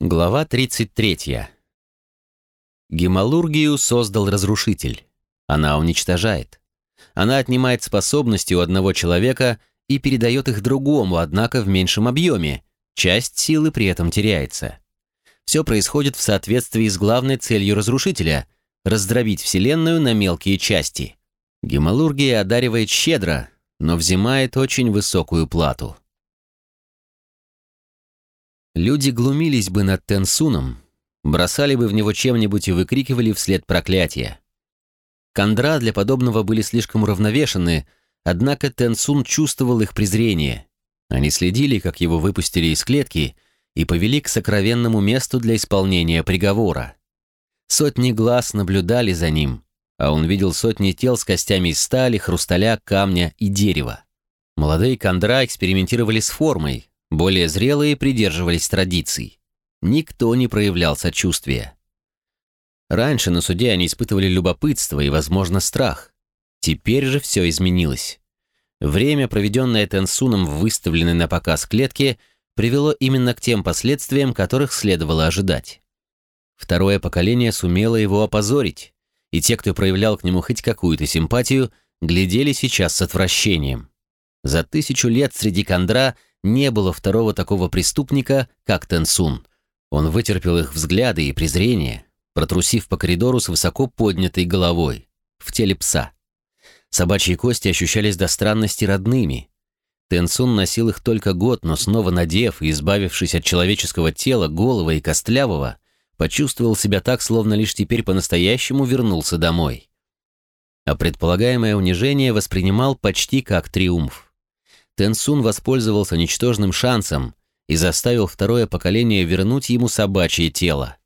Глава 33. Гемалургию создал разрушитель. Она уничтожает. Она отнимает способности у одного человека и передает их другому, однако в меньшем объеме. Часть силы при этом теряется. Все происходит в соответствии с главной целью разрушителя – раздробить Вселенную на мелкие части. Гемалургия одаривает щедро, но взимает очень высокую плату. Люди глумились бы над Тенсуном, бросали бы в него чем-нибудь и выкрикивали вслед проклятия. Кондра для подобного были слишком уравновешены, однако Тенсун чувствовал их презрение. Они следили, как его выпустили из клетки, и повели к сокровенному месту для исполнения приговора. Сотни глаз наблюдали за ним, а он видел сотни тел с костями из стали, хрусталя, камня и дерева. Молодые кондра экспериментировали с формой, более зрелые придерживались традиций. Никто не проявлял сочувствия. Раньше на суде они испытывали любопытство и, возможно, страх. Теперь же все изменилось. Время, проведенное Тенсуном в выставленной на показ клетке, привело именно к тем последствиям, которых следовало ожидать. Второе поколение сумело его опозорить, и те, кто проявлял к нему хоть какую-то симпатию, глядели сейчас с отвращением. За тысячу лет среди Кондра – не было второго такого преступника, как Тенсун. Он вытерпел их взгляды и презрение, протрусив по коридору с высоко поднятой головой, в теле пса. Собачьи кости ощущались до странности родными. Тенсун носил их только год, но снова надев и избавившись от человеческого тела, голого и костлявого, почувствовал себя так, словно лишь теперь по-настоящему вернулся домой. А предполагаемое унижение воспринимал почти как триумф. Тенсун воспользовался ничтожным шансом и заставил второе поколение вернуть ему собачье тело.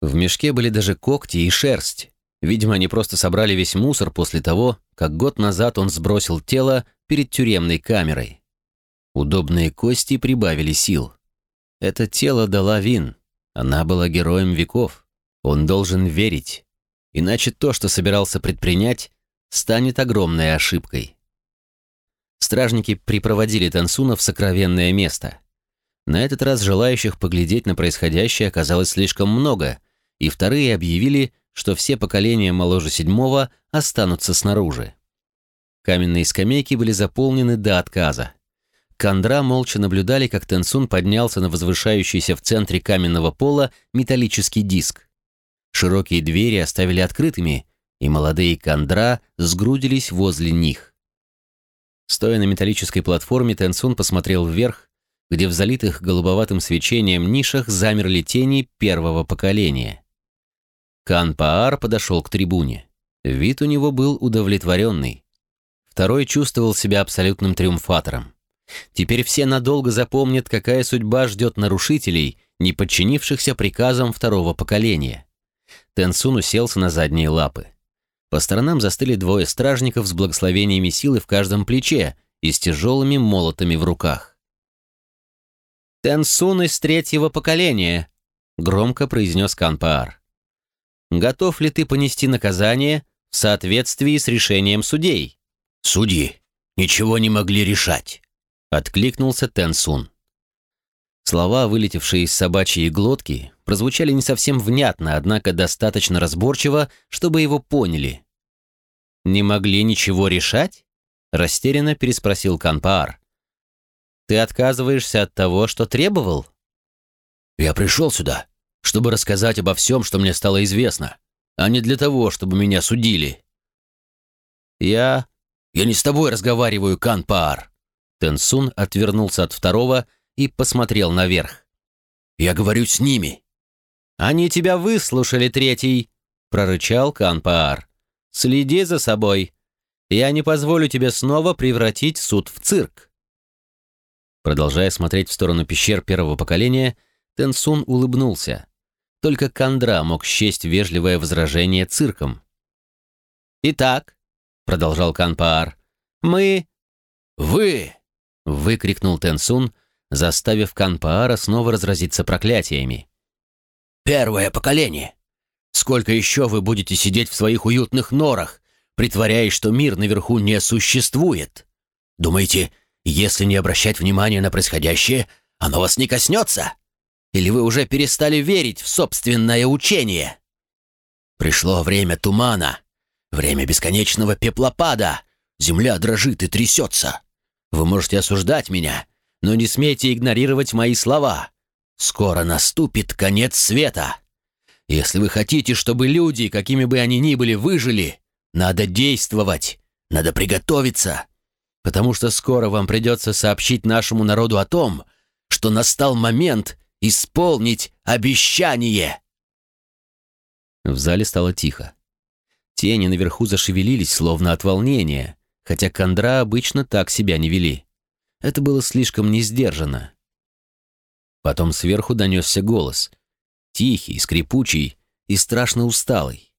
В мешке были даже когти и шерсть. Видимо, они просто собрали весь мусор после того, как год назад он сбросил тело перед тюремной камерой. Удобные кости прибавили сил. Это тело дала Вин. Она была героем веков. Он должен верить. Иначе то, что собирался предпринять, станет огромной ошибкой. Стражники припроводили Тансуна в сокровенное место. На этот раз желающих поглядеть на происходящее оказалось слишком много, и вторые объявили, что все поколения моложе седьмого останутся снаружи. Каменные скамейки были заполнены до отказа. Кандра молча наблюдали, как Тенсун поднялся на возвышающийся в центре каменного пола металлический диск. Широкие двери оставили открытыми, и молодые Кандра сгрудились возле них. Стоя на металлической платформе, Тенсун посмотрел вверх, где в залитых голубоватым свечением нишах замерли тени первого поколения. Кан Паар подошел к трибуне. Вид у него был удовлетворенный. Второй чувствовал себя абсолютным триумфатором. Теперь все надолго запомнят, какая судьба ждет нарушителей, не подчинившихся приказам второго поколения. Тенсун уселся на задние лапы. По сторонам застыли двое стражников с благословениями силы в каждом плече и с тяжелыми молотами в руках. «Тенсун из третьего поколения», — громко произнес Канпаар. «Готов ли ты понести наказание в соответствии с решением судей?» «Судьи ничего не могли решать», — откликнулся Тенсун. Слова, вылетевшие из собачьей глотки, прозвучали не совсем внятно, однако достаточно разборчиво, чтобы его поняли. «Не могли ничего решать?» — растерянно переспросил Канпаар. «Ты отказываешься от того, что требовал?» «Я пришел сюда, чтобы рассказать обо всем, что мне стало известно, а не для того, чтобы меня судили». «Я...» «Я не с тобой разговариваю, Канпаар!» Тенсун отвернулся от второго посмотрел наверх. «Я говорю с ними!» «Они тебя выслушали, третий!» — прорычал Канпаар. «Следи за собой. Я не позволю тебе снова превратить суд в цирк». Продолжая смотреть в сторону пещер первого поколения, Тенсун улыбнулся. Только Кандра мог счесть вежливое возражение цирком. «Итак», — продолжал Канпаар, — «мы...» «Вы!» — выкрикнул Тенсун, заставив Канпаара снова разразиться проклятиями. «Первое поколение! Сколько еще вы будете сидеть в своих уютных норах, притворяясь, что мир наверху не существует? Думаете, если не обращать внимания на происходящее, оно вас не коснется? Или вы уже перестали верить в собственное учение? Пришло время тумана, время бесконечного пеплопада. Земля дрожит и трясется. Вы можете осуждать меня, но не смейте игнорировать мои слова. Скоро наступит конец света. Если вы хотите, чтобы люди, какими бы они ни были, выжили, надо действовать, надо приготовиться, потому что скоро вам придется сообщить нашему народу о том, что настал момент исполнить обещание. В зале стало тихо. Тени наверху зашевелились, словно от волнения, хотя Кондра обычно так себя не вели. Это было слишком несдержанно. Потом сверху донесся голос, тихий, скрипучий и страшно усталый.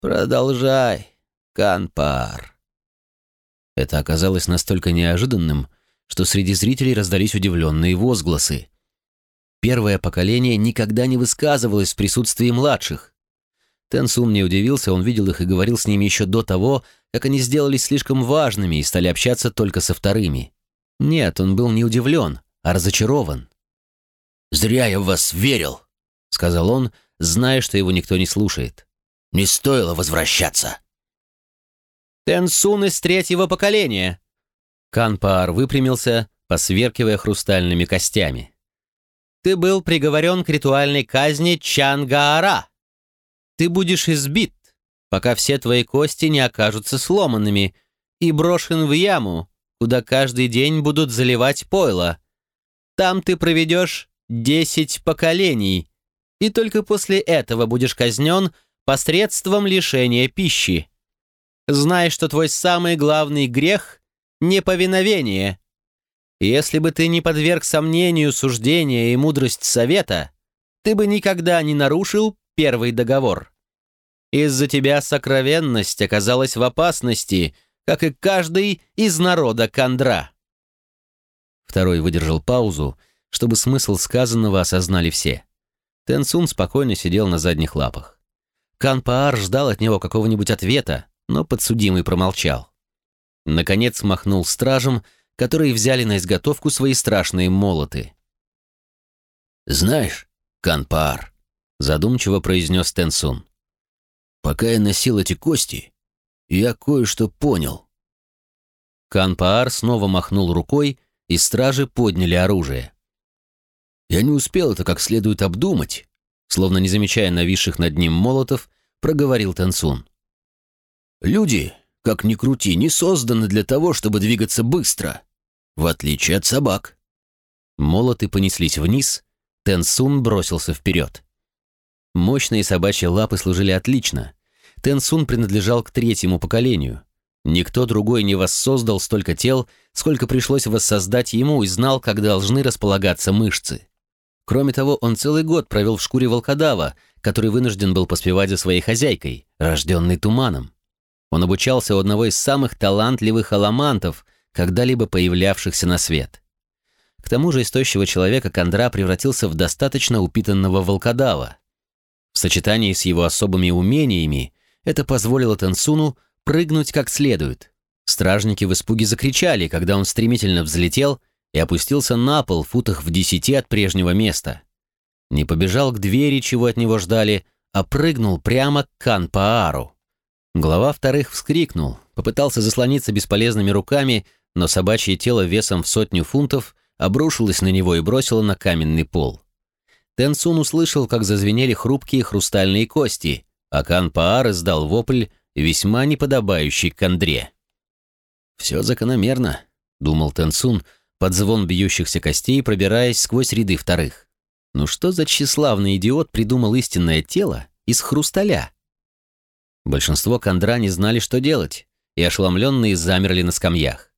«Продолжай, Канпар». Это оказалось настолько неожиданным, что среди зрителей раздались удивленные возгласы. Первое поколение никогда не высказывалось в присутствии младших. Тенсун не удивился, он видел их и говорил с ними еще до того, как они сделались слишком важными и стали общаться только со вторыми. Нет, он был не удивлен, а разочарован. «Зря я в вас верил», — сказал он, зная, что его никто не слушает. «Не стоило возвращаться». «Тенсун из третьего поколения!» Канпаар выпрямился, посверкивая хрустальными костями ты был приговорен к ритуальной казни Чангаара. Ты будешь избит, пока все твои кости не окажутся сломанными, и брошен в яму, куда каждый день будут заливать пойло. Там ты проведешь десять поколений, и только после этого будешь казнен посредством лишения пищи. Знай, что твой самый главный грех — неповиновение — если бы ты не подверг сомнению суждения и мудрость совета, ты бы никогда не нарушил первый договор. Из-за тебя сокровенность оказалась в опасности, как и каждый из народа Кандра. Второй выдержал паузу, чтобы смысл сказанного осознали все. Тенсун спокойно сидел на задних лапах. Канпаар ждал от него какого-нибудь ответа, но подсудимый промолчал. Наконец махнул стражем, которые взяли на изготовку свои страшные молоты. «Знаешь, Канпаар», — задумчиво произнес Тенсун, «пока я носил эти кости, я кое-что понял». Канпаар снова махнул рукой, и стражи подняли оружие. «Я не успел это как следует обдумать», словно не замечая нависших над ним молотов, проговорил Тенсун. «Люди как ни крути, не созданы для того, чтобы двигаться быстро, в отличие от собак. Молоты понеслись вниз, Тенсун бросился вперед. Мощные собачьи лапы служили отлично. Тенсун принадлежал к третьему поколению. Никто другой не воссоздал столько тел, сколько пришлось воссоздать ему и знал, как должны располагаться мышцы. Кроме того, он целый год провел в шкуре волкодава, который вынужден был поспевать за своей хозяйкой, рожденной туманом. Он обучался у одного из самых талантливых аламантов, когда-либо появлявшихся на свет. К тому же из тощего человека Кондра превратился в достаточно упитанного волкодава. Сочетании с его особыми умениями это позволило Тенсуну прыгнуть как следует. Стражники в испуге закричали, когда он стремительно взлетел и опустился на пол в футах в десяти от прежнего места. Не побежал к двери, чего от него ждали, а прыгнул прямо к Канпаару. Глава вторых вскрикнул, попытался заслониться бесполезными руками, но собачье тело весом в сотню фунтов обрушилось на него и бросило на каменный пол. Тенсун услышал, как зазвенели хрупкие хрустальные кости, а Кан Паар издал вопль, весьма неподобающий к Андре. «Все закономерно», — думал Тенсун, под звон бьющихся костей, пробираясь сквозь ряды вторых. «Ну что за тщеславный идиот придумал истинное тело из хрусталя?» Большинство кондра не знали, что делать, и ошеломленные замерли на скамьях.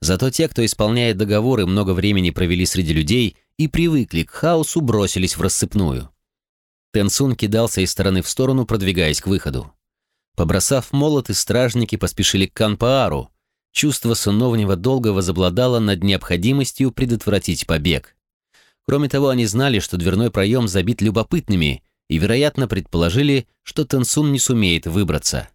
Зато те, кто исполняет договоры, много времени провели среди людей и привыкли к хаосу, бросились в рассыпную. Тенсун кидался из стороны в сторону, продвигаясь к выходу. Побросав молоты, стражники поспешили к Канпаару. Чувство сыновнего долга возобладало над необходимостью предотвратить побег. Кроме того, они знали, что дверной проем забит любопытными, и, вероятно, предположили, что Тенсун не сумеет выбраться.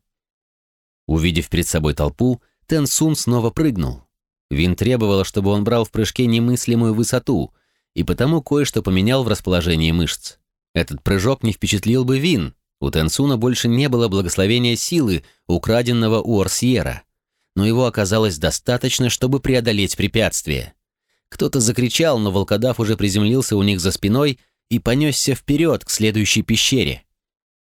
Увидев перед собой толпу, Тенсун снова прыгнул. Вин требовала, чтобы он брал в прыжке немыслимую высоту, и потому кое-что поменял в расположении мышц. Этот прыжок не впечатлил бы Вин, у Тенсуна больше не было благословения силы, украденного у Орсьера, но его оказалось достаточно, чтобы преодолеть препятствие. Кто-то закричал, но волкодав уже приземлился у них за спиной и понесся вперед к следующей пещере.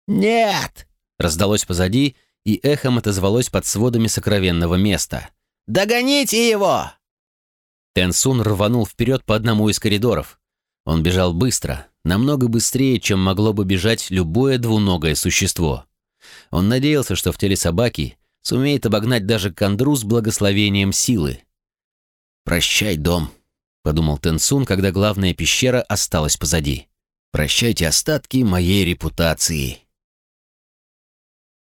«Нет!» — раздалось позади, и эхом отозвалось под сводами сокровенного места. «Догоните его!» Тенсун рванул вперед по одному из коридоров. Он бежал быстро, намного быстрее, чем могло бы бежать любое двуногое существо. Он надеялся, что в теле собаки сумеет обогнать даже кандру с благословением силы. «Прощай, дом», — подумал Тенсун, когда главная пещера осталась позади. «Прощайте остатки моей репутации».